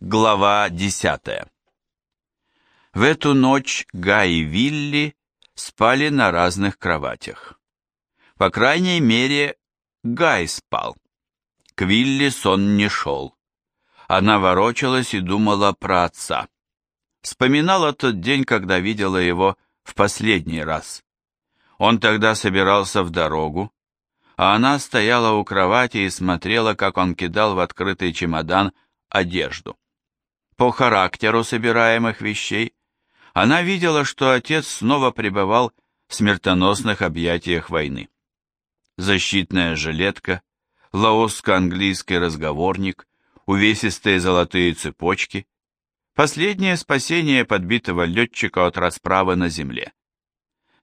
Глава десятая В эту ночь Гай и Вилли спали на разных кроватях. По крайней мере, Гай спал. К Вилли сон не шел. Она ворочалась и думала про отца. Вспоминала тот день, когда видела его в последний раз. Он тогда собирался в дорогу, а она стояла у кровати и смотрела, как он кидал в открытый чемодан одежду. По характеру собираемых вещей она видела, что отец снова пребывал в смертоносных объятиях войны. Защитная жилетка, лаосско-английский разговорник, увесистые золотые цепочки, последнее спасение подбитого летчика от расправы на земле.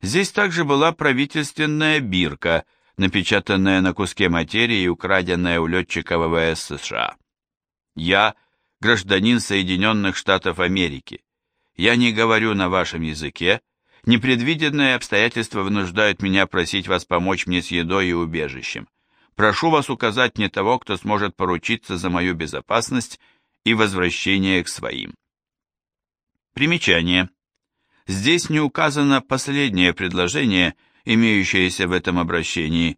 Здесь также была правительственная бирка, напечатанная на куске материи и украденная у летчика ВВС США. Я гражданин Соединенных Штатов Америки. Я не говорю на вашем языке, непредвиденные обстоятельства вынуждают меня просить вас помочь мне с едой и убежищем. Прошу вас указать мне того, кто сможет поручиться за мою безопасность и возвращение к своим. Примечание. Здесь не указано последнее предложение, имеющееся в этом обращении.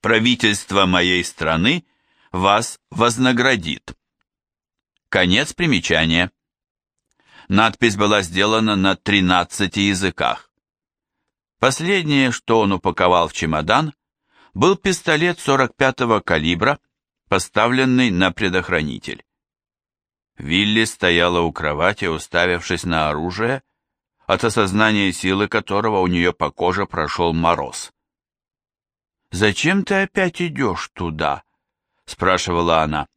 Правительство моей страны вас вознаградит. Конец примечания. Надпись была сделана на 13 языках. Последнее, что он упаковал в чемодан, был пистолет 45-го калибра, поставленный на предохранитель. Вилли стояла у кровати, уставившись на оружие, от осознания силы которого у нее по коже прошел мороз. «Зачем ты опять идешь туда?» — спрашивала она.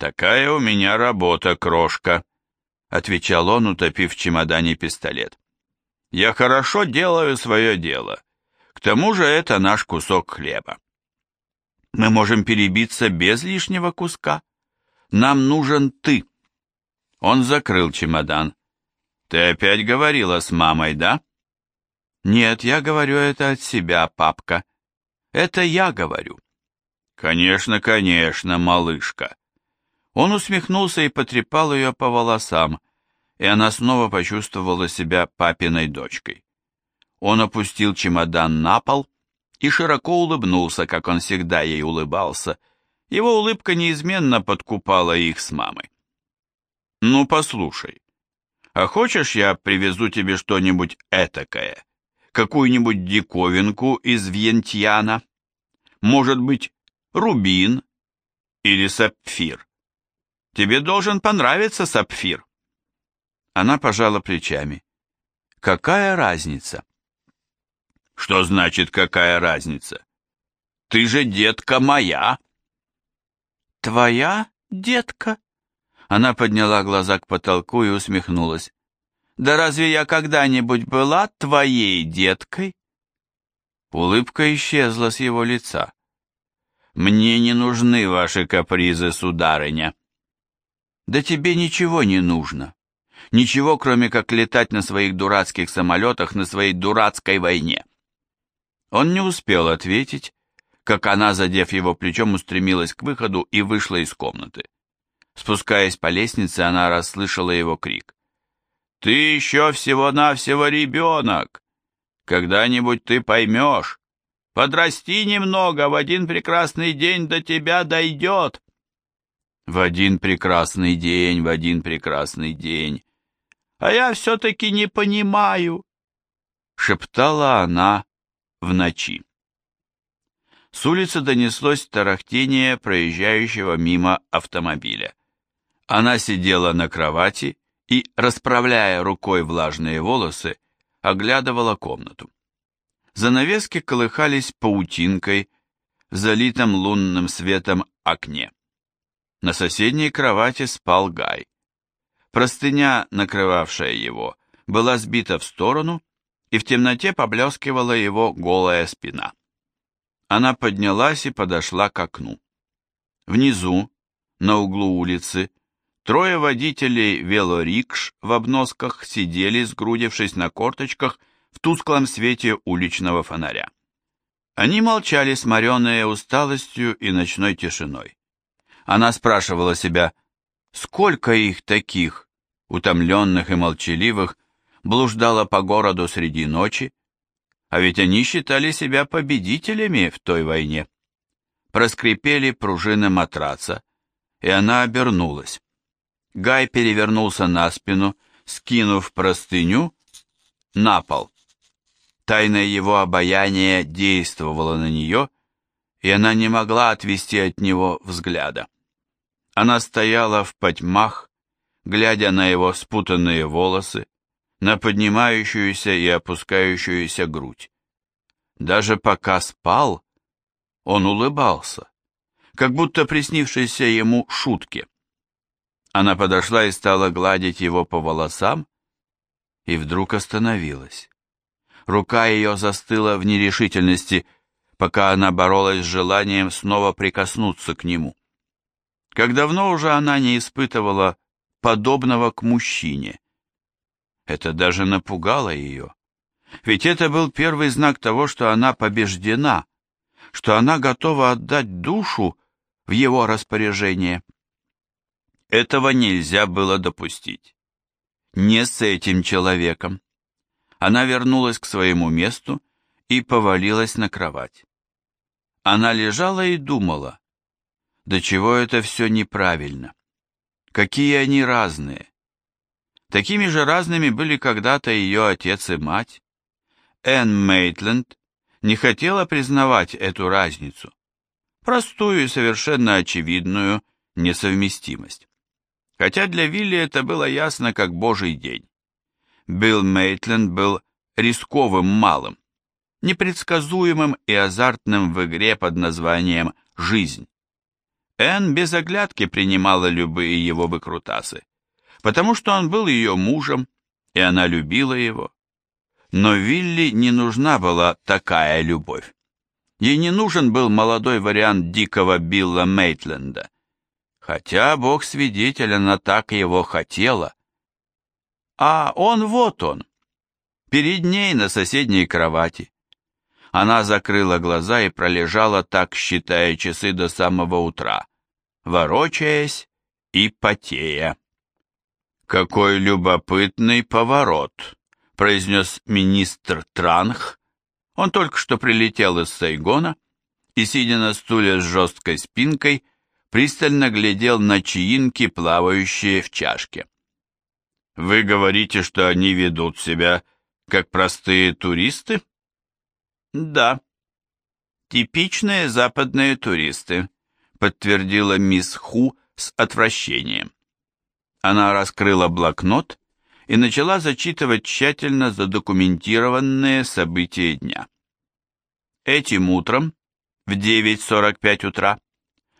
«Такая у меня работа, крошка», — отвечал он, утопив в чемодане пистолет. «Я хорошо делаю свое дело. К тому же это наш кусок хлеба. Мы можем перебиться без лишнего куска. Нам нужен ты». Он закрыл чемодан. «Ты опять говорила с мамой, да?» «Нет, я говорю это от себя, папка. Это я говорю». «Конечно, конечно, малышка. Он усмехнулся и потрепал ее по волосам, и она снова почувствовала себя папиной дочкой. Он опустил чемодан на пол и широко улыбнулся, как он всегда ей улыбался. Его улыбка неизменно подкупала их с мамой. «Ну, послушай, а хочешь я привезу тебе что-нибудь этакое? Какую-нибудь диковинку из Вьентьяна? Может быть, рубин или сапфир?» Тебе должен понравиться сапфир. Она пожала плечами. Какая разница? Что значит какая разница? Ты же детка моя. Твоя детка? Она подняла глаза к потолку и усмехнулась. Да разве я когда-нибудь была твоей деткой? Улыбка исчезла с его лица. Мне не нужны ваши капризы, сударыня. Да тебе ничего не нужно. Ничего, кроме как летать на своих дурацких самолетах на своей дурацкой войне. Он не успел ответить, как она, задев его плечом, устремилась к выходу и вышла из комнаты. Спускаясь по лестнице, она расслышала его крик. «Ты еще всего-навсего ребенок! Когда-нибудь ты поймешь! Подрасти немного, в один прекрасный день до тебя дойдет!» В один прекрасный день, в один прекрасный день. А я все-таки не понимаю, шептала она в ночи. С улицы донеслось тарахтение проезжающего мимо автомобиля. Она сидела на кровати и, расправляя рукой влажные волосы, оглядывала комнату. Занавески колыхались паутинкой в залитом лунным светом окне. На соседней кровати спал Гай. Простыня, накрывавшая его, была сбита в сторону, и в темноте поблескивала его голая спина. Она поднялась и подошла к окну. Внизу, на углу улицы, трое водителей велорикш в обносках сидели, сгрудившись на корточках в тусклом свете уличного фонаря. Они молчали, сморенные усталостью и ночной тишиной. Она спрашивала себя, Сколько их таких, утомленных и молчаливых, блуждало по городу среди ночи, а ведь они считали себя победителями в той войне. Проскрипели пружины матраца, и она обернулась. Гай перевернулся на спину, скинув простыню на пол. Тайное его обаяние действовало на нее, и она не могла отвести от него взгляда. Она стояла в потьмах, глядя на его спутанные волосы, на поднимающуюся и опускающуюся грудь. Даже пока спал, он улыбался, как будто приснившейся ему шутке. Она подошла и стала гладить его по волосам, и вдруг остановилась. Рука ее застыла в нерешительности, пока она боролась с желанием снова прикоснуться к нему. Как давно уже она не испытывала подобного к мужчине. Это даже напугало ее. Ведь это был первый знак того, что она побеждена, что она готова отдать душу в его распоряжение. Этого нельзя было допустить. Не с этим человеком. Она вернулась к своему месту и повалилась на кровать. Она лежала и думала, до чего это все неправильно. Какие они разные. Такими же разными были когда-то ее отец и мать. Энн Мейтленд не хотела признавать эту разницу, простую и совершенно очевидную несовместимость. Хотя для Вилли это было ясно как божий день. Билл Мейтленд был рисковым малым, непредсказуемым и азартным в игре под названием «Жизнь». Энн без оглядки принимала любые его выкрутасы, потому что он был ее мужем, и она любила его. Но Вилли не нужна была такая любовь. Ей не нужен был молодой вариант дикого Билла Мейтленда. Хотя, бог свидетель, она так его хотела. А он вот он, перед ней на соседней кровати. Она закрыла глаза и пролежала так, считая часы до самого утра, ворочаясь и потея. «Какой любопытный поворот!» — произнес министр Транх. Он только что прилетел из Сайгона и, сидя на стуле с жесткой спинкой, пристально глядел на чаинки, плавающие в чашке. «Вы говорите, что они ведут себя как простые туристы?» «Да, типичные западные туристы», подтвердила мисс Ху с отвращением. Она раскрыла блокнот и начала зачитывать тщательно задокументированные события дня. Этим утром, в 9.45 утра,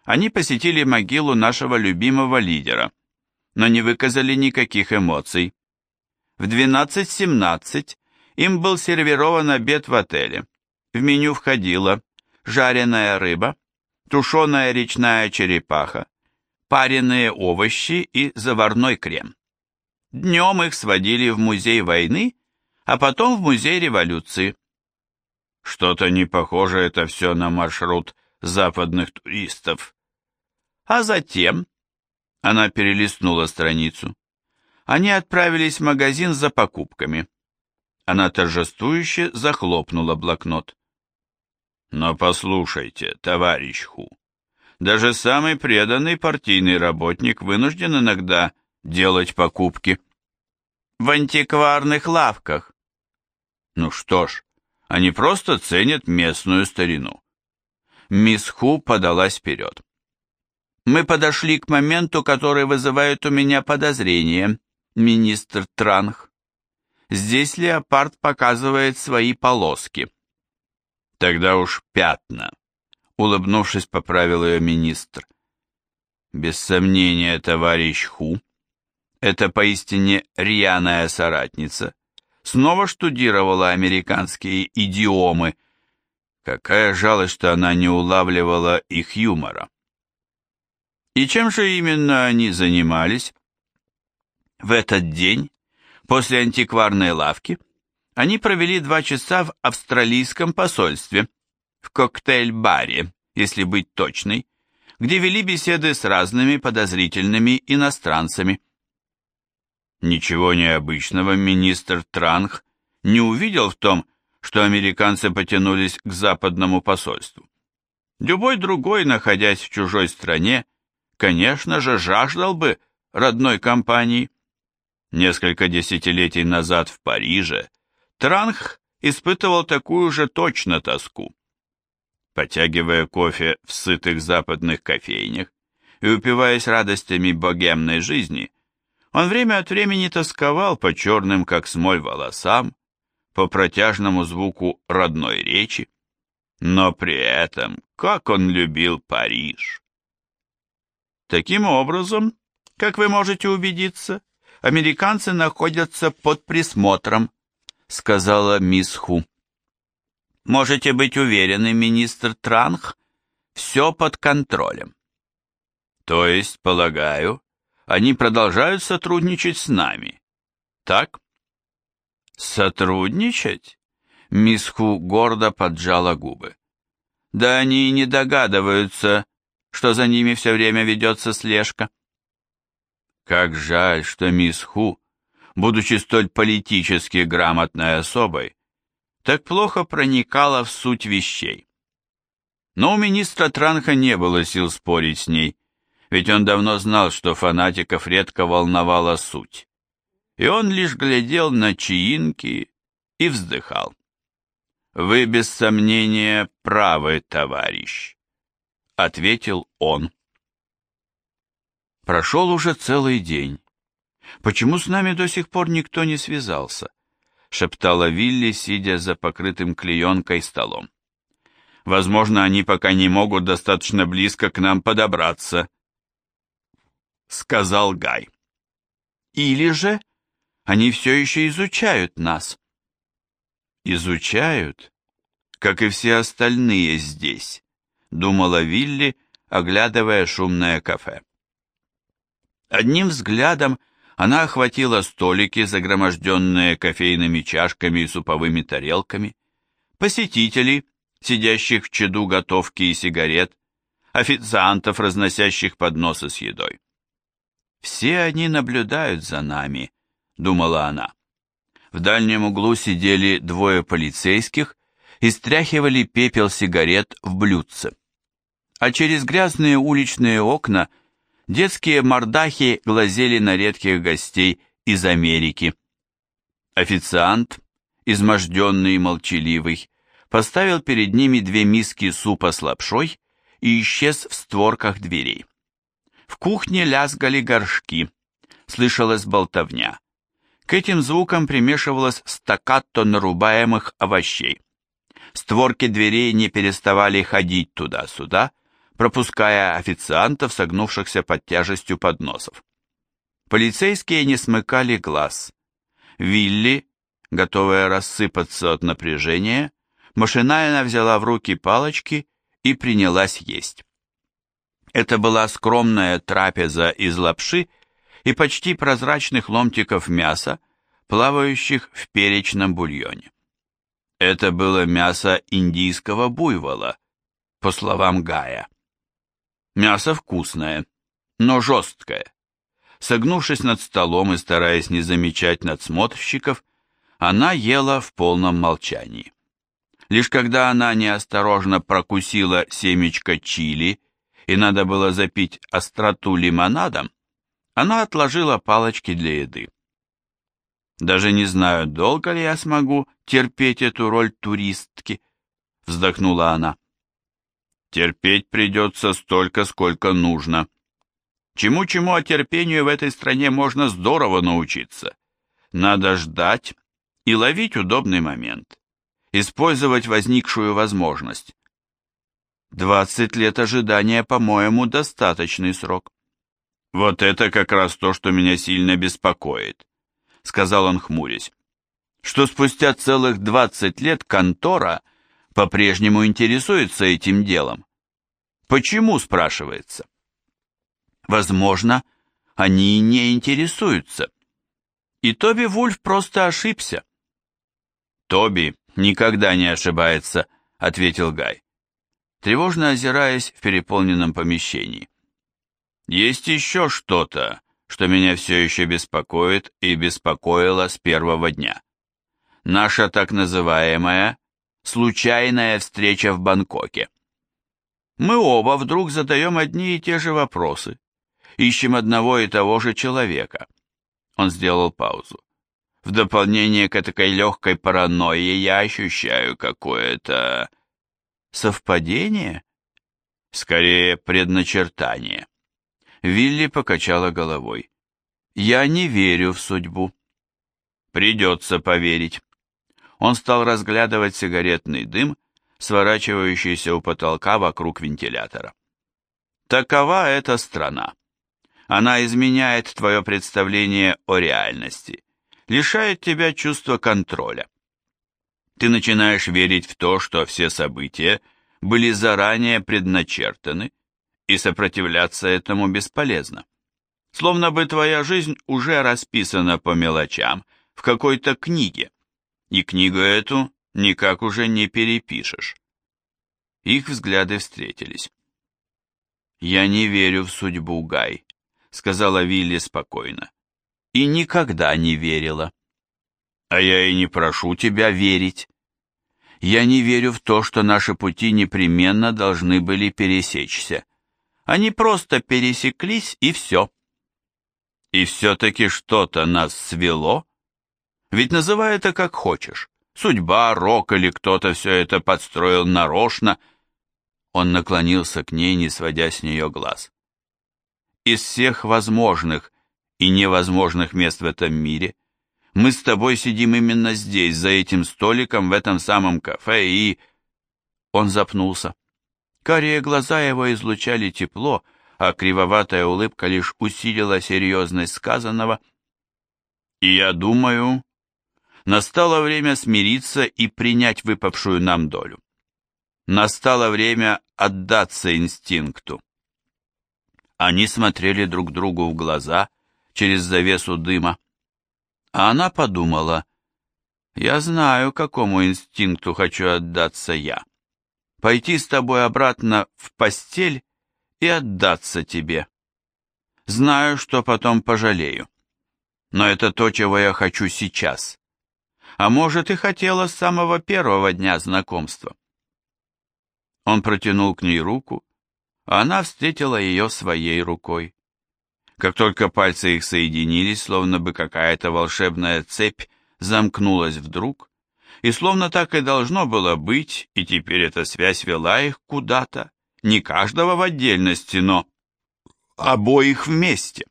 они посетили могилу нашего любимого лидера, но не выказали никаких эмоций. В 12.17 им был сервирован обед в отеле. В меню входила жареная рыба, тушеная речная черепаха, пареные овощи и заварной крем. Днем их сводили в музей войны, а потом в музей революции. Что-то не похоже это все на маршрут западных туристов. А затем, она перелистнула страницу, они отправились в магазин за покупками. Она торжествующе захлопнула блокнот. Но послушайте, товарищ Ху, даже самый преданный партийный работник вынужден иногда делать покупки. В антикварных лавках. Ну что ж, они просто ценят местную старину. Мисс Ху подалась вперед. Мы подошли к моменту, который вызывает у меня подозрение, министр Транх. Здесь леопард показывает свои полоски. Тогда уж пятна, улыбнувшись, поправил ее министр. Без сомнения, товарищ Ху, это поистине рьяная соратница, снова штудировала американские идиомы. Какая жалость, что она не улавливала их юмора. И чем же именно они занимались? В этот день, после антикварной лавки, они провели два часа в австралийском посольстве, в коктейль-баре, если быть точной, где вели беседы с разными подозрительными иностранцами. Ничего необычного министр Транх не увидел в том, что американцы потянулись к западному посольству. Любой другой, находясь в чужой стране, конечно же, жаждал бы родной компании. Несколько десятилетий назад в Париже Транх испытывал такую же точно тоску. Потягивая кофе в сытых западных кофейнях и упиваясь радостями богемной жизни, он время от времени тосковал по черным, как смоль, волосам, по протяжному звуку родной речи, но при этом, как он любил Париж. Таким образом, как вы можете убедиться, американцы находятся под присмотром, сказала мисс Ху. Можете быть уверены, министр Транх, все под контролем. То есть, полагаю, они продолжают сотрудничать с нами, так? Сотрудничать? Мисс Ху гордо поджала губы. Да они и не догадываются, что за ними все время ведется слежка. Как жаль, что мисс Ху, будучи столь политически грамотной особой, так плохо проникала в суть вещей. Но у министра Транха не было сил спорить с ней, ведь он давно знал, что фанатиков редко волновала суть. И он лишь глядел на чаинки и вздыхал. «Вы, без сомнения, правы, товарищ», — ответил он. Прошел уже целый день. Почему с нами до сих пор никто не связался? Шептала Вилли, сидя за покрытым клеенкой столом. Возможно, они пока не могут достаточно близко к нам подобраться, сказал Гай. Или же они все еще изучают нас. Изучают, как и все остальные здесь, думала Вилли, оглядывая шумное кафе. Одним взглядом она охватила столики, загроможденные кофейными чашками и суповыми тарелками, посетителей, сидящих в чаду готовки и сигарет, официантов, разносящих подносы с едой. «Все они наблюдают за нами», — думала она. В дальнем углу сидели двое полицейских и стряхивали пепел сигарет в блюдце. А через грязные уличные окна детские мордахи глазели на редких гостей из Америки. Официант, изможденный и молчаливый, поставил перед ними две миски супа с лапшой и исчез в створках дверей. В кухне лязгали горшки, слышалась болтовня. К этим звукам примешивалось стаккато нарубаемых овощей. Створки дверей не переставали ходить туда-сюда, пропуская официантов, согнувшихся под тяжестью подносов. Полицейские не смыкали глаз. Вилли, готовая рассыпаться от напряжения, машинально взяла в руки палочки и принялась есть. Это была скромная трапеза из лапши и почти прозрачных ломтиков мяса, плавающих в перечном бульоне. Это было мясо индийского буйвола, по словам Гая. Мясо вкусное, но жесткое. Согнувшись над столом и стараясь не замечать надсмотрщиков, она ела в полном молчании. Лишь когда она неосторожно прокусила семечко чили и надо было запить остроту лимонадом, она отложила палочки для еды. «Даже не знаю, долго ли я смогу терпеть эту роль туристки», — вздохнула она. «Терпеть придется столько, сколько нужно. Чему-чему, а терпению в этой стране можно здорово научиться. Надо ждать и ловить удобный момент, использовать возникшую возможность. Двадцать лет ожидания, по-моему, достаточный срок. Вот это как раз то, что меня сильно беспокоит, сказал он, хмурясь. Что спустя целых двадцать лет контора по-прежнему интересуется этим делом. Почему, спрашивается? Возможно, они не интересуются. И Тоби Вульф просто ошибся. Тоби никогда не ошибается, ответил Гай. тревожно озираясь в переполненном помещении. Есть еще что-то, что меня все еще беспокоит и беспокоило с первого дня. Наша так называемая случайная встреча в Бангкоке. Мы оба вдруг задаем одни и те же вопросы, ищем одного и того же человека. Он сделал паузу. В дополнение к этой легкой паранойи я ощущаю какое-то совпадение, скорее предначертание. Вилли покачала головой. Я не верю в судьбу. Придется поверить. Он стал разглядывать сигаретный дым, сворачивающийся у потолка вокруг вентилятора. Такова эта страна. Она изменяет твое представление о реальности, лишает тебя чувства контроля. Ты начинаешь верить в то, что все события были заранее предначертаны, и сопротивляться этому бесполезно. Словно бы твоя жизнь уже расписана по мелочам в какой-то книге, и книгу эту никак уже не перепишешь. Их взгляды встретились. «Я не верю в судьбу, Гай», — сказала Вилли спокойно. «И никогда не верила». «А я и не прошу тебя верить. Я не верю в то, что наши пути непременно должны были пересечься. Они просто пересеклись, и все». «И все-таки что-то нас свело?» Ведь называй это как хочешь. Судьба, рок или кто-то все это подстроил нарочно. Он наклонился к ней, не сводя с нее глаз. Из всех возможных и невозможных мест в этом мире мы с тобой сидим именно здесь, за этим столиком, в этом самом кафе, и... Он запнулся. Карие глаза его излучали тепло, а кривоватая улыбка лишь усилила серьезность сказанного. «И я думаю, Настало время смириться и принять выпавшую нам долю. Настало время отдаться инстинкту. Они смотрели друг другу в глаза через завесу дыма. А она подумала, «Я знаю, какому инстинкту хочу отдаться я. Пойти с тобой обратно в постель и отдаться тебе. Знаю, что потом пожалею. Но это то, чего я хочу сейчас а может и хотела с самого первого дня знакомства. Он протянул к ней руку, а она встретила ее своей рукой. Как только пальцы их соединились, словно бы какая-то волшебная цепь замкнулась вдруг, и словно так и должно было быть, и теперь эта связь вела их куда-то, не каждого в отдельности, но обоих вместе.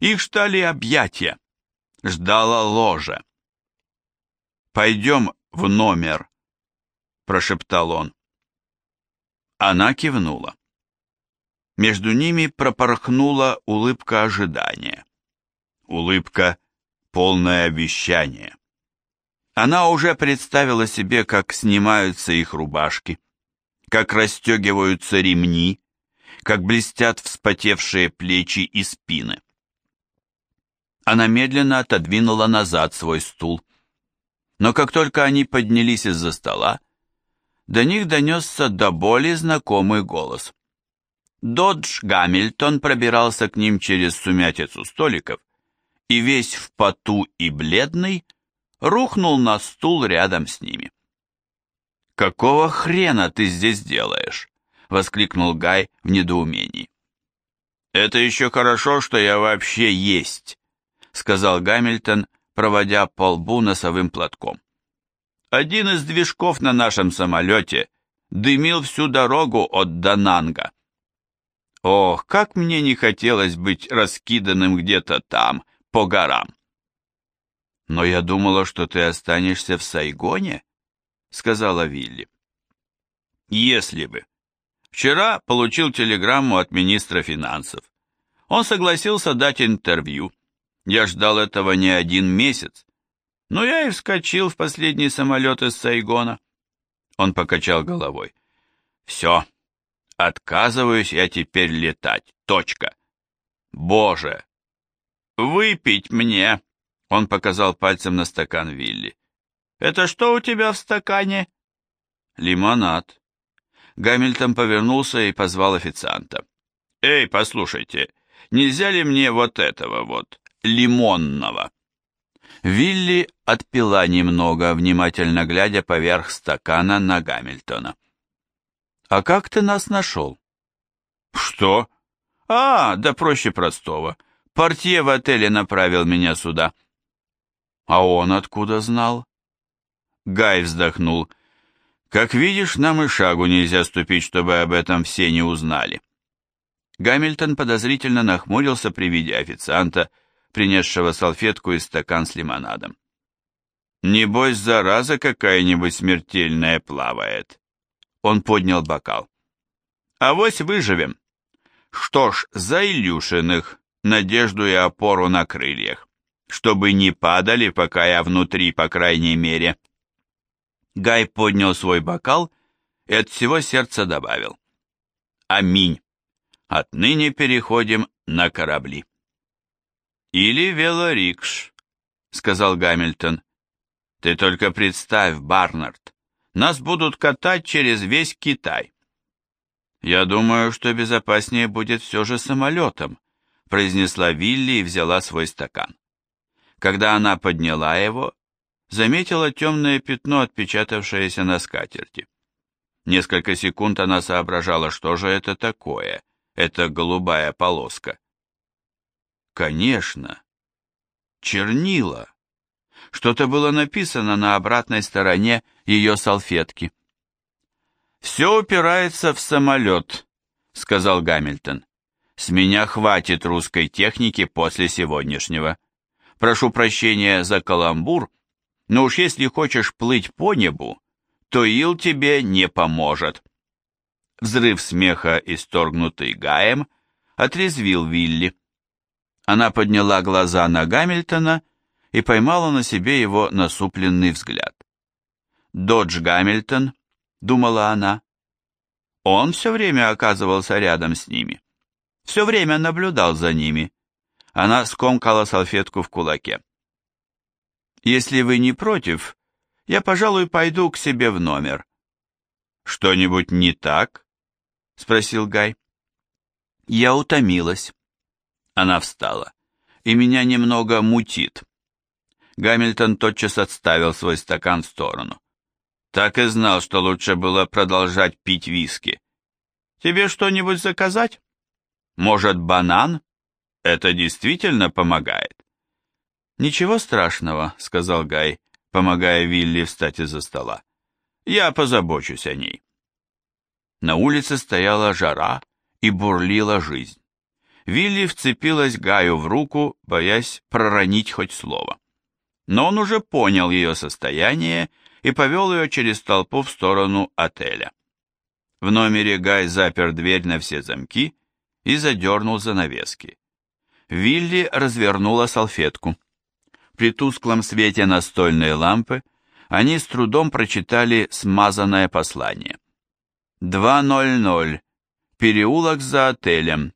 Их ждали объятия, ждала ложа. «Пойдем в номер», — прошептал он. Она кивнула. Между ними пропорхнула улыбка ожидания. Улыбка, полное обещание. Она уже представила себе, как снимаются их рубашки, как расстегиваются ремни, как блестят вспотевшие плечи и спины. Она медленно отодвинула назад свой стул. Но как только они поднялись из-за стола, до них донесся до боли знакомый голос. Додж Гамильтон пробирался к ним через сумятицу столиков и весь в поту и бледный рухнул на стул рядом с ними. «Какого хрена ты здесь делаешь?» — воскликнул Гай в недоумении. «Это еще хорошо, что я вообще есть», — сказал Гамильтон, проводя по лбу носовым платком. Один из движков на нашем самолете дымил всю дорогу от Дананга. Ох, как мне не хотелось быть раскиданным где-то там, по горам. Но я думала, что ты останешься в Сайгоне, сказала Вилли. Если бы. Вчера получил телеграмму от министра финансов. Он согласился дать интервью. Я ждал этого не один месяц. Но я и вскочил в последний самолет из Сайгона. Он покачал головой. Все. Отказываюсь я теперь летать. Точка. Боже! Выпить мне! Он показал пальцем на стакан Вилли. Это что у тебя в стакане? Лимонад. Гамильтон повернулся и позвал официанта. «Эй, послушайте, нельзя ли мне вот этого вот, лимонного?» Вилли отпила немного, внимательно глядя поверх стакана на Гамильтона. «А как ты нас нашел?» «Что?» «А, да проще простого. Портье в отеле направил меня сюда». «А он откуда знал?» Гай вздохнул. «Как видишь, нам и шагу нельзя ступить, чтобы об этом все не узнали». Гамильтон подозрительно нахмурился при виде официанта, принесшего салфетку и стакан с лимонадом. «Небось, зараза какая-нибудь смертельная плавает». Он поднял бокал. «Авось выживем. Что ж, за Илюшиных, надежду и опору на крыльях, чтобы не падали, пока я внутри, по крайней мере». Гай поднял свой бокал и от всего сердца добавил. Аминь. Отныне переходим на корабли. Или велорикш, сказал Гамильтон. Ты только представь, Барнард, нас будут катать через весь Китай. Я думаю, что безопаснее будет все же самолетом, произнесла Вилли и взяла свой стакан. Когда она подняла его, заметила темное пятно, отпечатавшееся на скатерти. Несколько секунд она соображала, что же это такое, эта голубая полоска. Конечно, чернила. Что-то было написано на обратной стороне ее салфетки. «Все упирается в самолет», — сказал Гамильтон. «С меня хватит русской техники после сегодняшнего. Прошу прощения за каламбур, но уж если хочешь плыть по небу, то ил тебе не поможет. Взрыв смеха, исторгнутый Гаем, отрезвил Вилли. Она подняла глаза на Гамильтона и поймала на себе его насупленный взгляд. «Додж Гамильтон», — думала она. Он все время оказывался рядом с ними. Все время наблюдал за ними. Она скомкала салфетку в кулаке. Если вы не против, я, пожалуй, пойду к себе в номер. Что-нибудь не так? Спросил Гай. Я утомилась. Она встала. И меня немного мутит. Гамильтон тотчас отставил свой стакан в сторону. Так и знал, что лучше было продолжать пить виски. Тебе что-нибудь заказать? Может, банан? Это действительно помогает. «Ничего страшного», — сказал Гай, помогая Вилли встать из-за стола. «Я позабочусь о ней». На улице стояла жара и бурлила жизнь. Вилли вцепилась Гаю в руку, боясь проронить хоть слово. Но он уже понял ее состояние и повел ее через толпу в сторону отеля. В номере Гай запер дверь на все замки и задернул занавески. Вилли развернула салфетку. При тусклом свете настольной лампы они с трудом прочитали смазанное послание. 2.00. Переулок за отелем.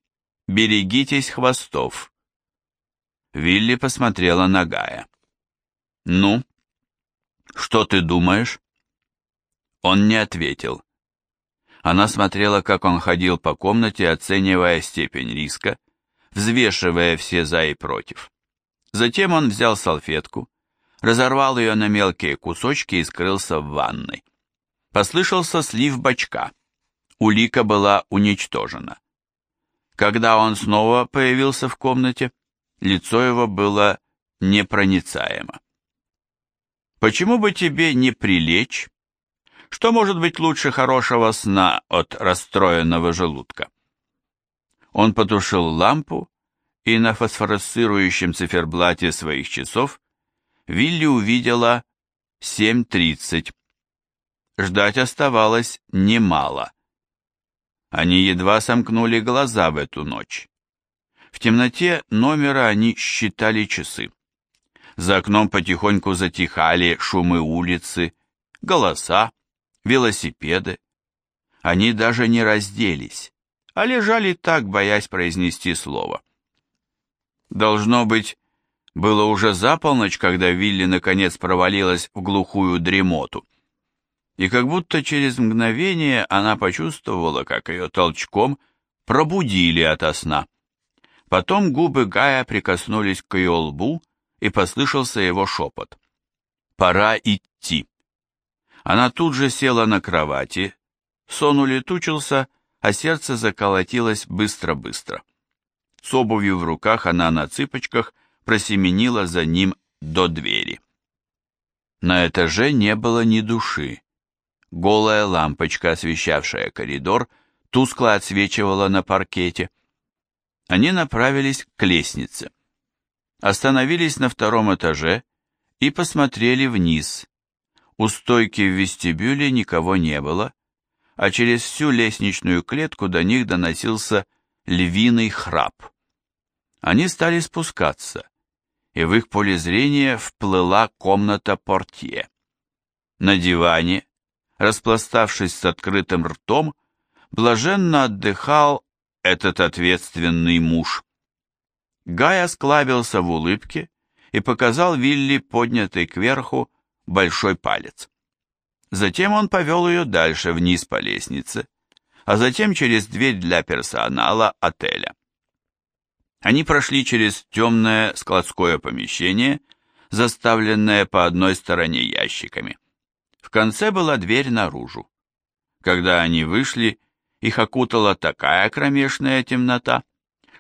Берегитесь хвостов. Вилли посмотрела на Гая. «Ну, что ты думаешь?» Он не ответил. Она смотрела, как он ходил по комнате, оценивая степень риска, взвешивая все за и против. Затем он взял салфетку, разорвал ее на мелкие кусочки и скрылся в ванной. Послышался слив бачка. Улика была уничтожена. Когда он снова появился в комнате, лицо его было непроницаемо. «Почему бы тебе не прилечь? Что может быть лучше хорошего сна от расстроенного желудка?» Он потушил лампу и на фосфоресцирующем циферблате своих часов Вилли увидела 7.30. Ждать оставалось немало. Они едва сомкнули глаза в эту ночь. В темноте номера они считали часы. За окном потихоньку затихали шумы улицы, голоса, велосипеды. Они даже не разделись, а лежали так, боясь произнести слово. Должно быть, было уже за полночь, когда Вилли наконец провалилась в глухую дремоту. И как будто через мгновение она почувствовала, как ее толчком пробудили ото сна. Потом губы Гая прикоснулись к ее лбу, и послышался его шепот. «Пора идти». Она тут же села на кровати, сон улетучился, а сердце заколотилось быстро-быстро. С обувью в руках она на цыпочках просеменила за ним до двери. На этаже не было ни души. Голая лампочка, освещавшая коридор, тускло отсвечивала на паркете. Они направились к лестнице. Остановились на втором этаже и посмотрели вниз. У стойки в вестибюле никого не было, а через всю лестничную клетку до них доносился львиный храп. Они стали спускаться, и в их поле зрения вплыла комната портье. На диване, распластавшись с открытым ртом, блаженно отдыхал этот ответственный муж. Гай осклабился в улыбке и показал Вилли поднятый кверху большой палец. Затем он повел ее дальше вниз по лестнице, а затем через дверь для персонала отеля. Они прошли через темное складское помещение, заставленное по одной стороне ящиками. В конце была дверь наружу. Когда они вышли, их окутала такая кромешная темнота,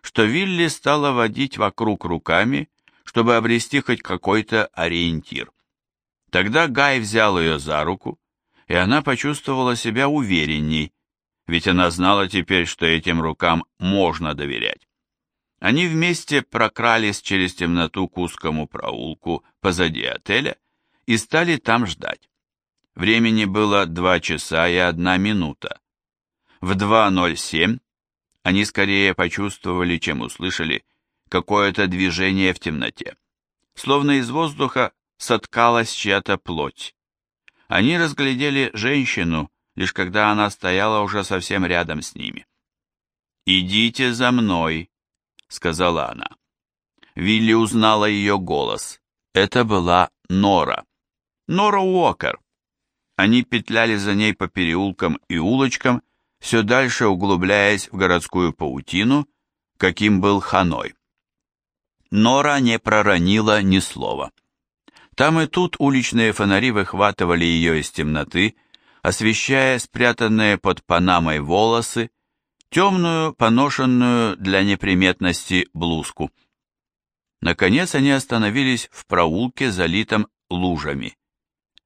что Вилли стала водить вокруг руками, чтобы обрести хоть какой-то ориентир. Тогда Гай взял ее за руку, и она почувствовала себя уверенней, ведь она знала теперь, что этим рукам можно доверять. Они вместе прокрались через темноту к узкому проулку позади отеля и стали там ждать. Времени было два часа и одна минута. В 2.07 они скорее почувствовали, чем услышали, какое-то движение в темноте. Словно из воздуха соткалась чья-то плоть. Они разглядели женщину, лишь когда она стояла уже совсем рядом с ними. «Идите за мной», — сказала она. Вилли узнала ее голос. Это была Нора. Нора Уокер. Они петляли за ней по переулкам и улочкам, все дальше углубляясь в городскую паутину, каким был Ханой. Нора не проронила ни слова. Там и тут уличные фонари выхватывали ее из темноты, освещая спрятанные под панамой волосы, темную, поношенную для неприметности блузку. Наконец они остановились в проулке, залитом лужами.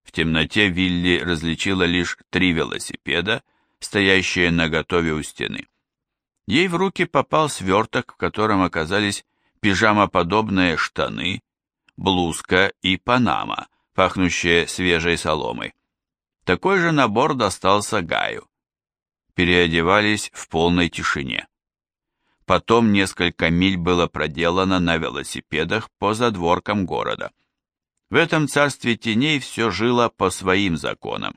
В темноте Вилли различила лишь три велосипеда, стоящие наготове у стены. Ей в руки попал сверток, в котором оказались пижамоподобные штаны, блузка и панама, пахнущие свежей соломой. Такой же набор достался Гаю. Переодевались в полной тишине. Потом несколько миль было проделано на велосипедах по задворкам города. В этом царстве теней все жило по своим законам.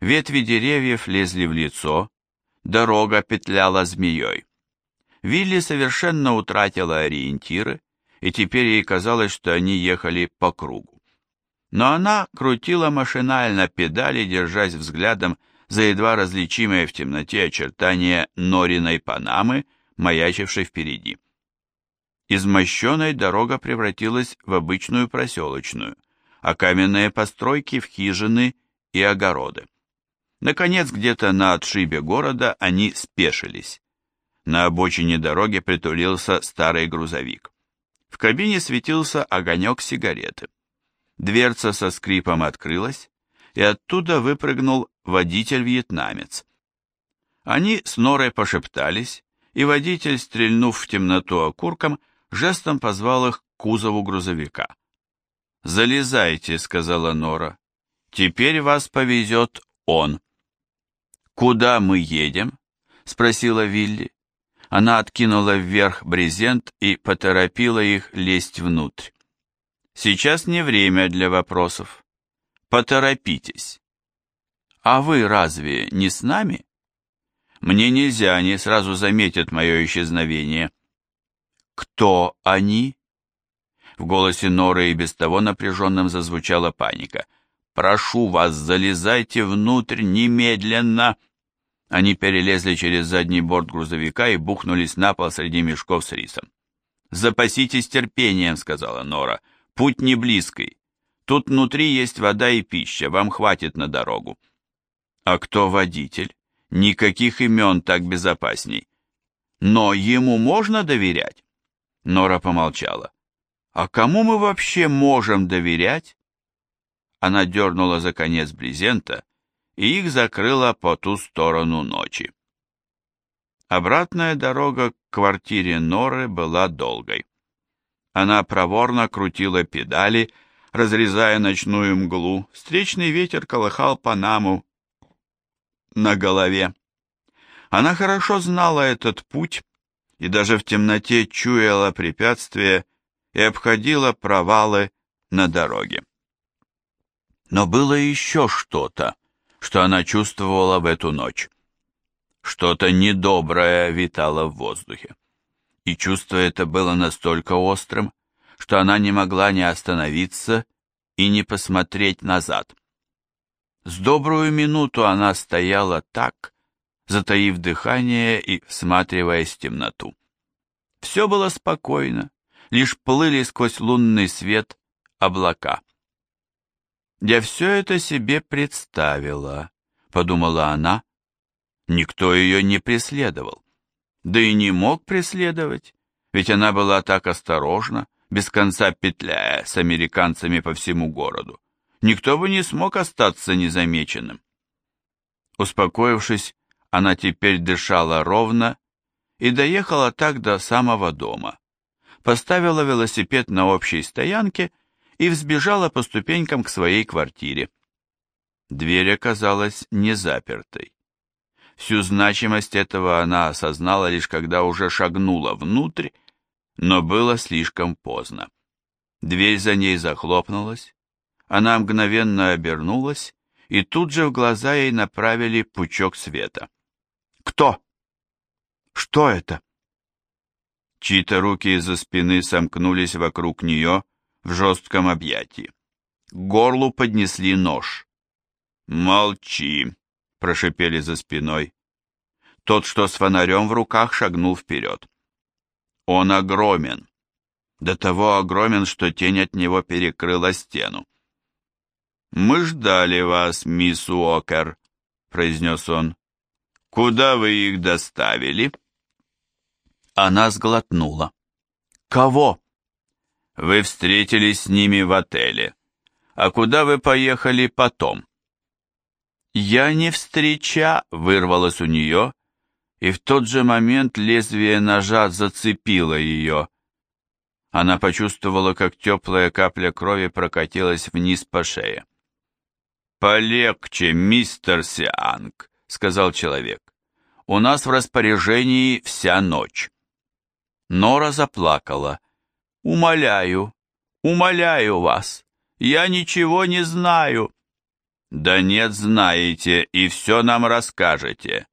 Ветви деревьев лезли в лицо, дорога петляла змеей. Вилли совершенно утратила ориентиры, и теперь ей казалось, что они ехали по кругу. Но она крутила машинально педали, держась взглядом за едва различимые в темноте очертания Нориной Панамы, маячившей впереди. Из дорога превратилась в обычную проселочную, а каменные постройки в хижины и огороды. Наконец, где-то на отшибе города они спешились. На обочине дороги притулился старый грузовик. В кабине светился огонек сигареты. Дверца со скрипом открылась, и оттуда выпрыгнул водитель-вьетнамец. Они с Норой пошептались, и водитель, стрельнув в темноту окурком, жестом позвал их к кузову грузовика. «Залезайте», — сказала Нора. «Теперь вас повезет он». «Куда мы едем?» — спросила Вилли. Она откинула вверх брезент и поторопила их лезть внутрь. «Сейчас не время для вопросов. Поторопитесь». «А вы разве не с нами?» «Мне нельзя, они сразу заметят мое исчезновение». «Кто они?» В голосе Норы и без того напряженным зазвучала паника. Прошу вас, залезайте внутрь немедленно!» Они перелезли через задний борт грузовика и бухнулись на пол среди мешков с рисом. «Запаситесь терпением», — сказала Нора. «Путь не близкий. Тут внутри есть вода и пища, вам хватит на дорогу». «А кто водитель? Никаких имен так безопасней». «Но ему можно доверять?» Нора помолчала. «А кому мы вообще можем доверять?» Она дернула за конец брезента, и их закрыла по ту сторону ночи. Обратная дорога к квартире Норы была долгой. Она проворно крутила педали, разрезая ночную мглу, встречный ветер колыхал Панаму на голове. Она хорошо знала этот путь и даже в темноте чуяла препятствия и обходила провалы на дороге. Но было еще что-то, что она чувствовала в эту ночь. Что-то недоброе витало в воздухе. И чувство это было настолько острым, что она не могла не остановиться и не посмотреть назад. С добрую минуту она стояла так, затаив дыхание и всматриваясь в темноту. Все было спокойно, лишь плыли сквозь лунный свет облака. «Я все это себе представила», — подумала она. Никто ее не преследовал. Да и не мог преследовать, ведь она была так осторожна, без конца петляя с американцами по всему городу. Никто бы не смог остаться незамеченным. Успокоившись, она теперь дышала ровно и доехала так до самого дома. Поставила велосипед на общей стоянке и взбежала по ступенькам к своей квартире. Дверь оказалась не запертой. Всю значимость этого она осознала лишь когда уже шагнула внутрь, но было слишком поздно. Дверь за ней захлопнулась, она мгновенно обернулась, и тут же в глаза ей направили пучок света. «Кто? Что это?» Чьи-то руки из-за спины сомкнулись вокруг нее, в жестком объятии. К горлу поднесли нож. «Молчи!» — прошипели за спиной. Тот, что с фонарем в руках, шагнул вперед. Он огромен. До того огромен, что тень от него перекрыла стену. «Мы ждали вас, мисс Уокер», — произнес он. «Куда вы их доставили?» Она сглотнула. «Кого?» Вы встретились с ними в отеле. А куда вы поехали потом? Я не встреча, вырвалось у нее, и в тот же момент лезвие ножа зацепило ее. Она почувствовала, как теплая капля крови прокатилась вниз по шее. «Полегче, мистер Сианг», — сказал человек. «У нас в распоряжении вся ночь». Нора заплакала. Умоляю, умоляю вас, я ничего не знаю. Да нет, знаете, и все нам расскажете.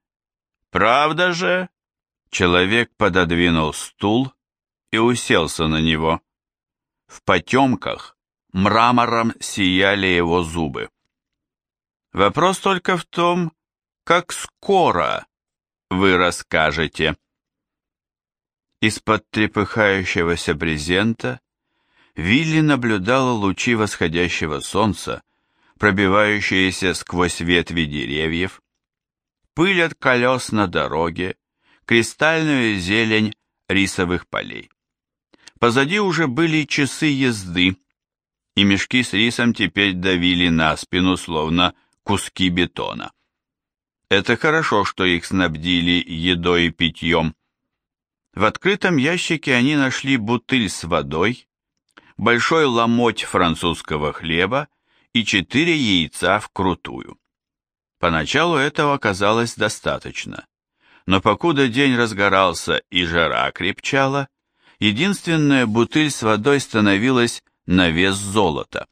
Правда же? Человек пододвинул стул и уселся на него. В потемках мрамором сияли его зубы. Вопрос только в том, как скоро вы расскажете. Из-под трепыхающегося брезента Вилли наблюдала лучи восходящего солнца, пробивающиеся сквозь ветви деревьев, пыль от колес на дороге, кристальную зелень рисовых полей. Позади уже были часы езды, и мешки с рисом теперь давили на спину, словно куски бетона. Это хорошо, что их снабдили едой и питьем. В открытом ящике они нашли бутыль с водой, большой ломоть французского хлеба и четыре яйца вкрутую. Поначалу этого казалось достаточно, но покуда день разгорался и жара крепчала, единственная бутыль с водой становилась на вес золота.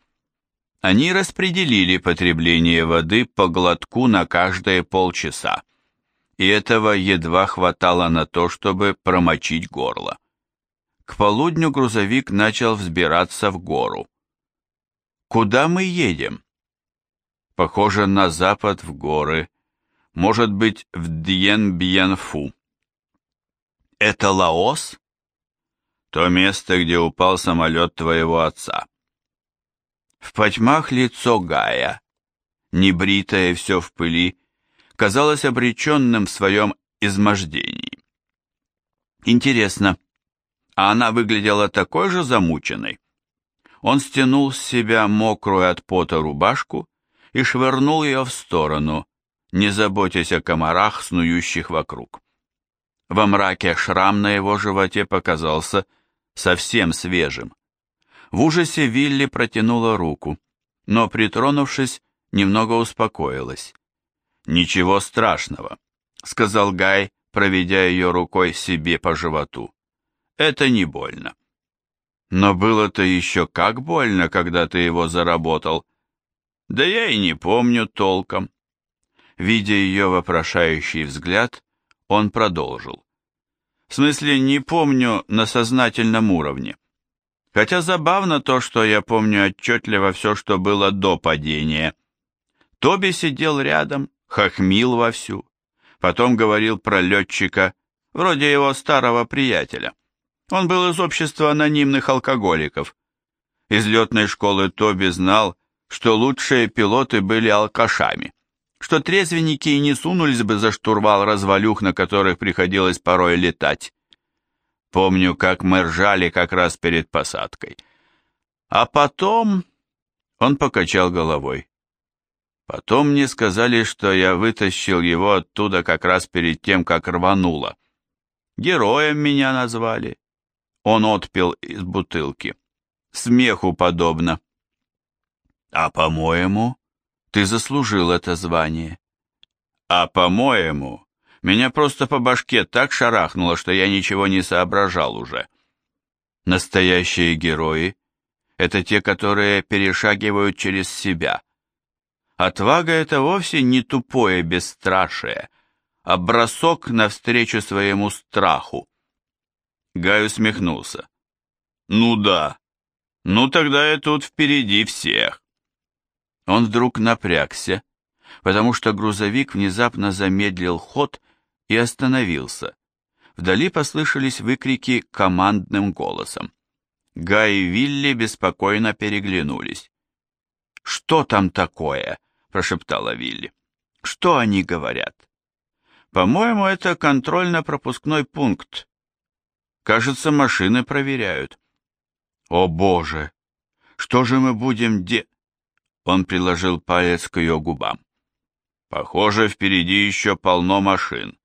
Они распределили потребление воды по глотку на каждые полчаса и этого едва хватало на то, чтобы промочить горло. К полудню грузовик начал взбираться в гору. «Куда мы едем?» Похоже на запад в горы. Может быть, в Дьен-Бьен-Фу. Это Лаос? То место, где упал самолет твоего отца. В потьмах лицо Гая, небритое все в пыли, казалось обреченным в своем измождении. Интересно, а она выглядела такой же замученной? Он стянул с себя мокрую от пота рубашку и швырнул ее в сторону, не заботясь о комарах, снующих вокруг. Во мраке шрам на его животе показался совсем свежим. В ужасе Вилли протянула руку, но, притронувшись, немного успокоилась. «Ничего страшного», — сказал Гай, проведя ее рукой себе по животу. «Это не больно». «Но было-то еще как больно, когда ты его заработал». «Да я и не помню толком». Видя ее вопрошающий взгляд, он продолжил. В смысле, не помню на сознательном уровне. Хотя забавно то, что я помню отчетливо все, что было до падения. Тоби сидел рядом, хохмил вовсю. Потом говорил про летчика, вроде его старого приятеля. Он был из общества анонимных алкоголиков. Из летной школы Тоби знал, что лучшие пилоты были алкашами что трезвенники и не сунулись бы за штурвал развалюх, на которых приходилось порой летать. Помню, как мы ржали как раз перед посадкой. А потом... Он покачал головой. Потом мне сказали, что я вытащил его оттуда как раз перед тем, как рвануло. Героем меня назвали. Он отпил из бутылки. Смеху подобно. А, по-моему, ты заслужил это звание. А по-моему, меня просто по башке так шарахнуло, что я ничего не соображал уже. Настоящие герои — это те, которые перешагивают через себя. Отвага — это вовсе не тупое бесстрашие, а бросок навстречу своему страху. Гай усмехнулся. «Ну да. Ну тогда я тут впереди всех». Он вдруг напрягся, потому что грузовик внезапно замедлил ход и остановился. Вдали послышались выкрики командным голосом. Гай и Вилли беспокойно переглянулись. «Что там такое?» – прошептала Вилли. «Что они говорят?» «По-моему, это контрольно-пропускной пункт. Кажется, машины проверяют». «О, Боже! Что же мы будем де...» Он приложил палец к ее губам. «Похоже, впереди еще полно машин.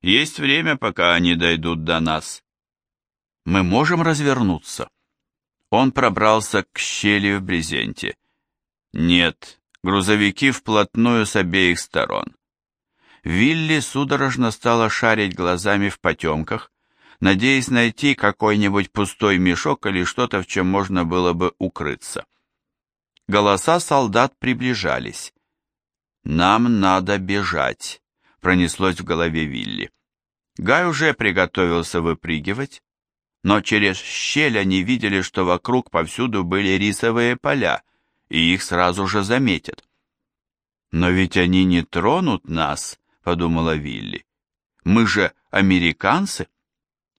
Есть время, пока они дойдут до нас. Мы можем развернуться?» Он пробрался к щели в брезенте. «Нет, грузовики вплотную с обеих сторон». Вилли судорожно стала шарить глазами в потемках, надеясь найти какой-нибудь пустой мешок или что-то, в чем можно было бы укрыться. Голоса солдат приближались. «Нам надо бежать», — пронеслось в голове Вилли. Гай уже приготовился выпрыгивать, но через щель они видели, что вокруг повсюду были рисовые поля, и их сразу же заметят. «Но ведь они не тронут нас», — подумала Вилли. «Мы же американцы»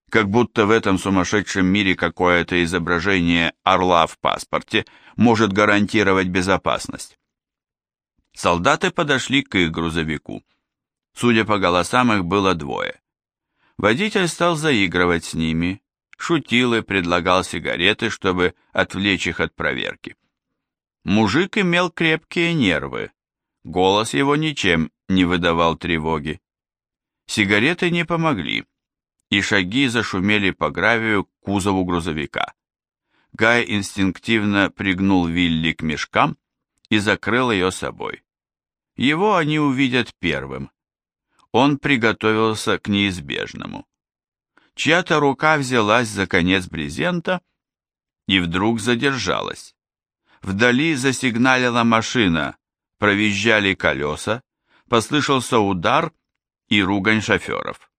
как будто в этом сумасшедшем мире какое-то изображение орла в паспорте может гарантировать безопасность. Солдаты подошли к их грузовику. Судя по голосам, их было двое. Водитель стал заигрывать с ними, шутил и предлагал сигареты, чтобы отвлечь их от проверки. Мужик имел крепкие нервы, голос его ничем не выдавал тревоги. Сигареты не помогли и шаги зашумели по гравию к кузову грузовика. Гай инстинктивно пригнул Вилли к мешкам и закрыл ее собой. Его они увидят первым. Он приготовился к неизбежному. Чья-то рука взялась за конец брезента и вдруг задержалась. Вдали засигналила машина, провизжали колеса, послышался удар и ругань шоферов.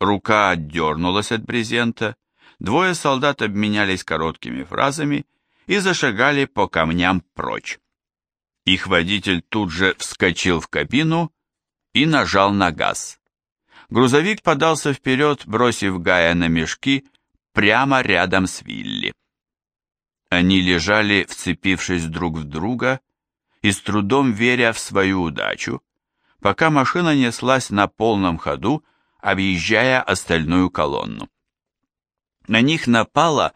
Рука отдернулась от брезента, двое солдат обменялись короткими фразами и зашагали по камням прочь. Их водитель тут же вскочил в кабину и нажал на газ. Грузовик подался вперед, бросив Гая на мешки прямо рядом с Вилли. Они лежали, вцепившись друг в друга и с трудом веря в свою удачу, пока машина неслась на полном ходу, объезжая остальную колонну. На них напала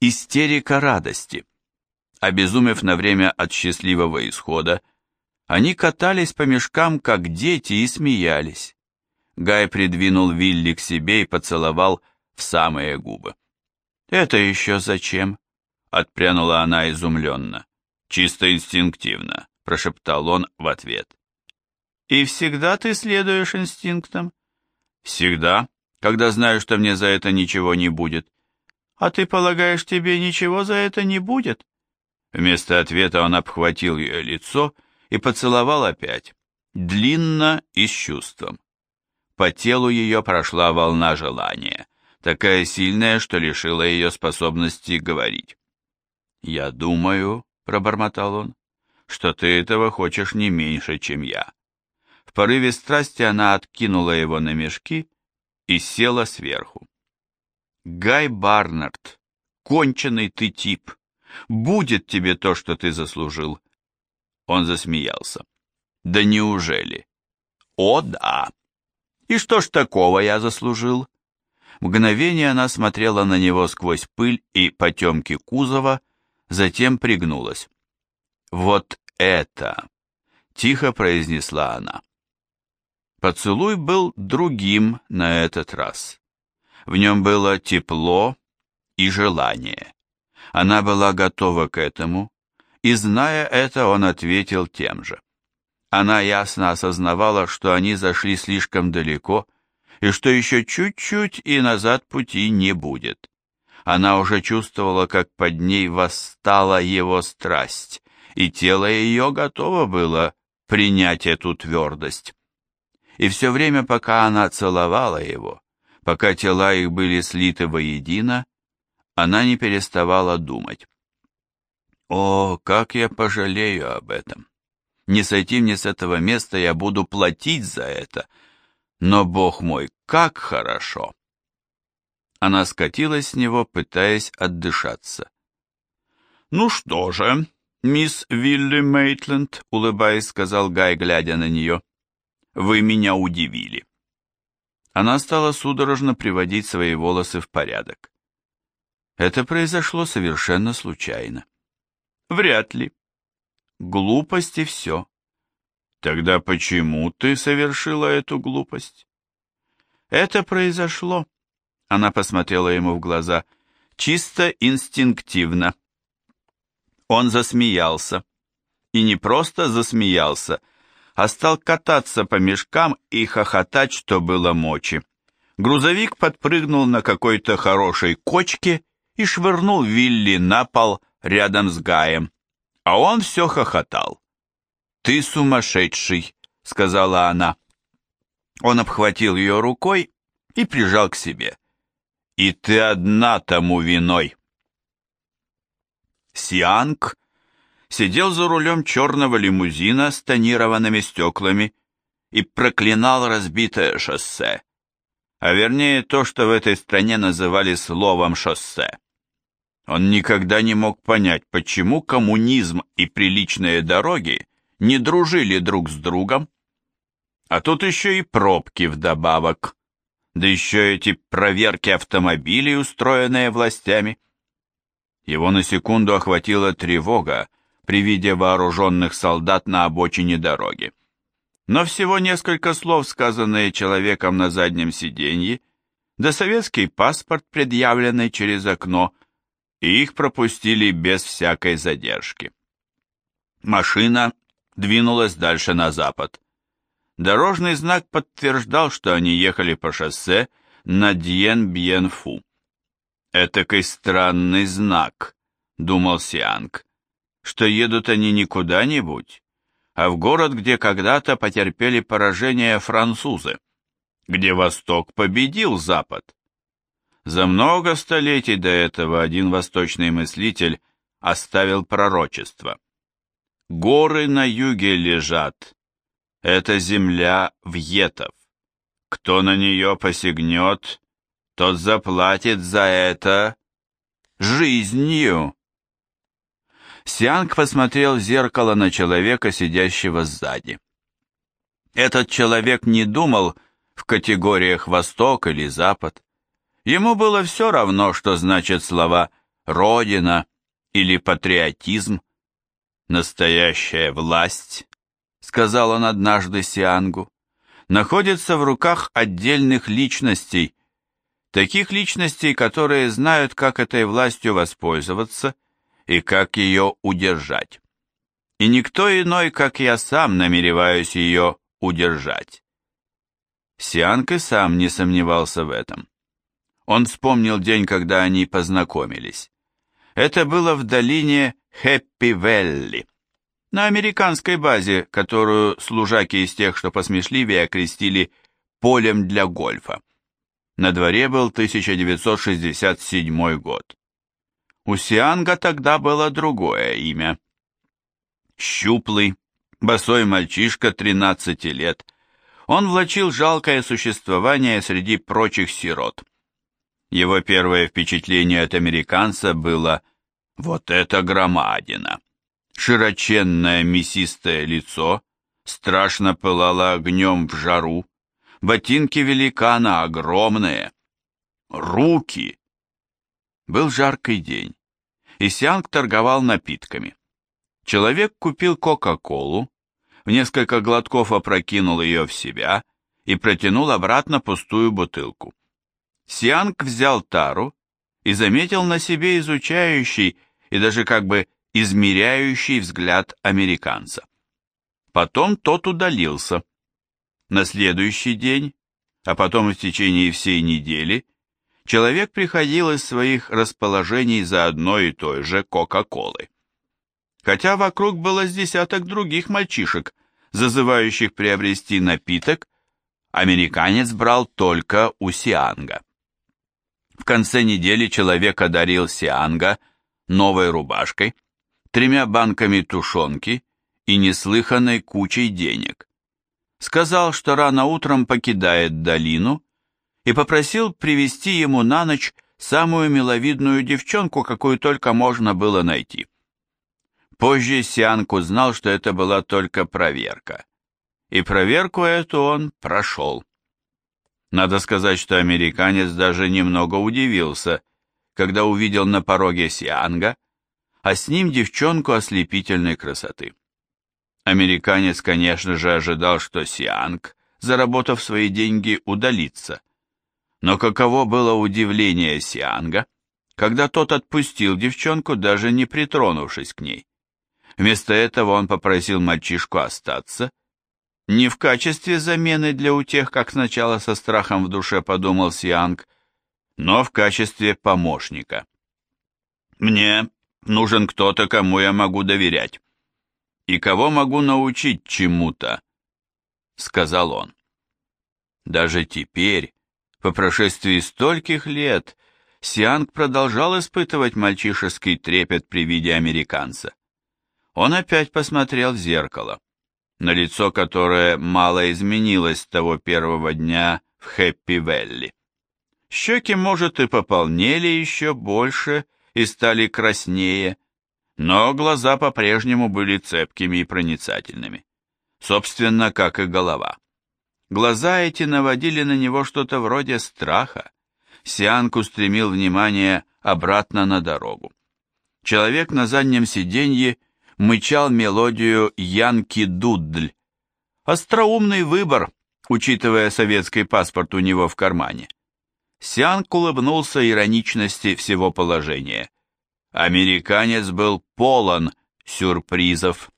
истерика радости. Обезумев на время от счастливого исхода, они катались по мешкам, как дети, и смеялись. Гай придвинул Вилли к себе и поцеловал в самые губы. «Это еще зачем?» — отпрянула она изумленно. «Чисто инстинктивно», — прошептал он в ответ. «И всегда ты следуешь инстинктам?» «Всегда, когда знаю, что мне за это ничего не будет». «А ты полагаешь, тебе ничего за это не будет?» Вместо ответа он обхватил ее лицо и поцеловал опять, длинно и с чувством. По телу ее прошла волна желания, такая сильная, что лишила ее способности говорить. «Я думаю», — пробормотал он, — «что ты этого хочешь не меньше, чем я». В порыве страсти она откинула его на мешки и села сверху. «Гай Барнард, конченый ты тип, будет тебе то, что ты заслужил». Он засмеялся. «Да неужели?» «О, да!» И что ж такого я заслужил? Мгновение она смотрела на него сквозь пыль и потемки кузова, затем пригнулась. «Вот это!» — тихо произнесла она. Поцелуй был другим на этот раз. В нем было тепло и желание. Она была готова к этому, и, зная это, он ответил тем же. Она ясно осознавала, что они зашли слишком далеко, и что еще чуть-чуть и назад пути не будет. Она уже чувствовала, как под ней восстала его страсть, и тело ее готово было принять эту твердость. И все время, пока она целовала его, пока тела их были слиты воедино, она не переставала думать. «О, как я пожалею об этом! Не сойти мне с этого места, я буду платить за это. Но, бог мой, как хорошо!» Она скатилась с него, пытаясь отдышаться. «Ну что же, мисс Вилли Мейтленд», — улыбаясь, сказал Гай, глядя на нее, — «вы меня удивили». Она стала судорожно приводить свои волосы в порядок. Это произошло совершенно случайно. Вряд ли. Глупость и все. Тогда почему ты совершила эту глупость? Это произошло, она посмотрела ему в глаза, чисто инстинктивно. Он засмеялся. И не просто засмеялся, а стал кататься по мешкам и хохотать, что было мочи. Грузовик подпрыгнул на какой-то хорошей кочке и швырнул Вилли на пол рядом с Гаем. А он все хохотал. «Ты сумасшедший», — сказала она. Он обхватил ее рукой и прижал к себе. «И ты одна тому виной». Сианг сидел за рулем черного лимузина с тонированными стеклами и проклинал разбитое шоссе, а вернее то, что в этой стране называли словом «шоссе». Он никогда не мог понять, почему коммунизм и приличные дороги не дружили друг с другом. А тут еще и пробки вдобавок. Да еще эти проверки автомобилей, устроенные властями. Его на секунду охватила тревога при виде вооруженных солдат на обочине дороги. Но всего несколько слов, сказанные человеком на заднем сиденье, да советский паспорт, предъявленный через окно – и их пропустили без всякой задержки. Машина двинулась дальше на запад. Дорожный знак подтверждал, что они ехали по шоссе на Дьен-Бьен-Фу. «Этакой странный знак», — думал Сианг, «что едут они не куда-нибудь, а в город, где когда-то потерпели поражение французы, где Восток победил Запад. За много столетий до этого один восточный мыслитель оставил пророчество. Горы на юге лежат. Это земля вьетов. Кто на нее посягнет, тот заплатит за это жизнью. Сианг посмотрел в зеркало на человека, сидящего сзади. Этот человек не думал в категориях «Восток» или «Запад». Ему было все равно, что значат слова «родина» или «патриотизм». «Настоящая власть», — сказал он однажды Сиангу, — «находится в руках отдельных личностей, таких личностей, которые знают, как этой властью воспользоваться и как ее удержать. И никто иной, как я сам, намереваюсь ее удержать». Сианг и сам не сомневался в этом. Он вспомнил день, когда они познакомились. Это было в долине Хэппи-Велли, на американской базе, которую служаки из тех, что посмешливее, окрестили полем для гольфа. На дворе был 1967 год. У Сианга тогда было другое имя. Щуплый, босой мальчишка 13 лет. Он влачил жалкое существование среди прочих сирот. Его первое впечатление от американца было вот это громадина! Широченное мясистое лицо страшно пылало огнем в жару, ботинки великана огромные, руки. Был жаркий день, и Сианг торговал напитками. Человек купил Кока-Колу, в несколько глотков опрокинул ее в себя и протянул обратно пустую бутылку. Сианг взял тару и заметил на себе изучающий и даже как бы измеряющий взгляд американца. Потом тот удалился. На следующий день, а потом в течение всей недели, человек приходил из своих расположений за одной и той же Кока-Колы. Хотя вокруг было с десяток других мальчишек, зазывающих приобрести напиток, американец брал только у Сианга. В конце недели человек одарил Сианга новой рубашкой, тремя банками тушенки и неслыханной кучей денег. Сказал, что рано утром покидает долину и попросил привести ему на ночь самую миловидную девчонку, какую только можно было найти. Позже Сианг узнал, что это была только проверка. И проверку эту он прошел. Надо сказать, что американец даже немного удивился, когда увидел на пороге Сианга, а с ним девчонку ослепительной красоты. Американец, конечно же, ожидал, что Сианг, заработав свои деньги, удалится. Но каково было удивление Сианга, когда тот отпустил девчонку, даже не притронувшись к ней. Вместо этого он попросил мальчишку остаться, не в качестве замены для утех, как сначала со страхом в душе подумал Сианг, но в качестве помощника. Мне нужен кто-то, кому я могу доверять. И кого могу научить чему-то, сказал он. Даже теперь, по прошествии стольких лет, Сианг продолжал испытывать мальчишеский трепет при виде американца. Он опять посмотрел в зеркало, на лицо которое мало изменилось с того первого дня в Хэппи-Велли. Щеки, может, и пополнели еще больше и стали краснее, но глаза по-прежнему были цепкими и проницательными. Собственно, как и голова. Глаза эти наводили на него что-то вроде страха. Сианг устремил внимание обратно на дорогу. Человек на заднем сиденье мычал мелодию «Янки Дудль». Остроумный выбор, учитывая советский паспорт у него в кармане. Сианг улыбнулся ироничности всего положения. Американец был полон сюрпризов.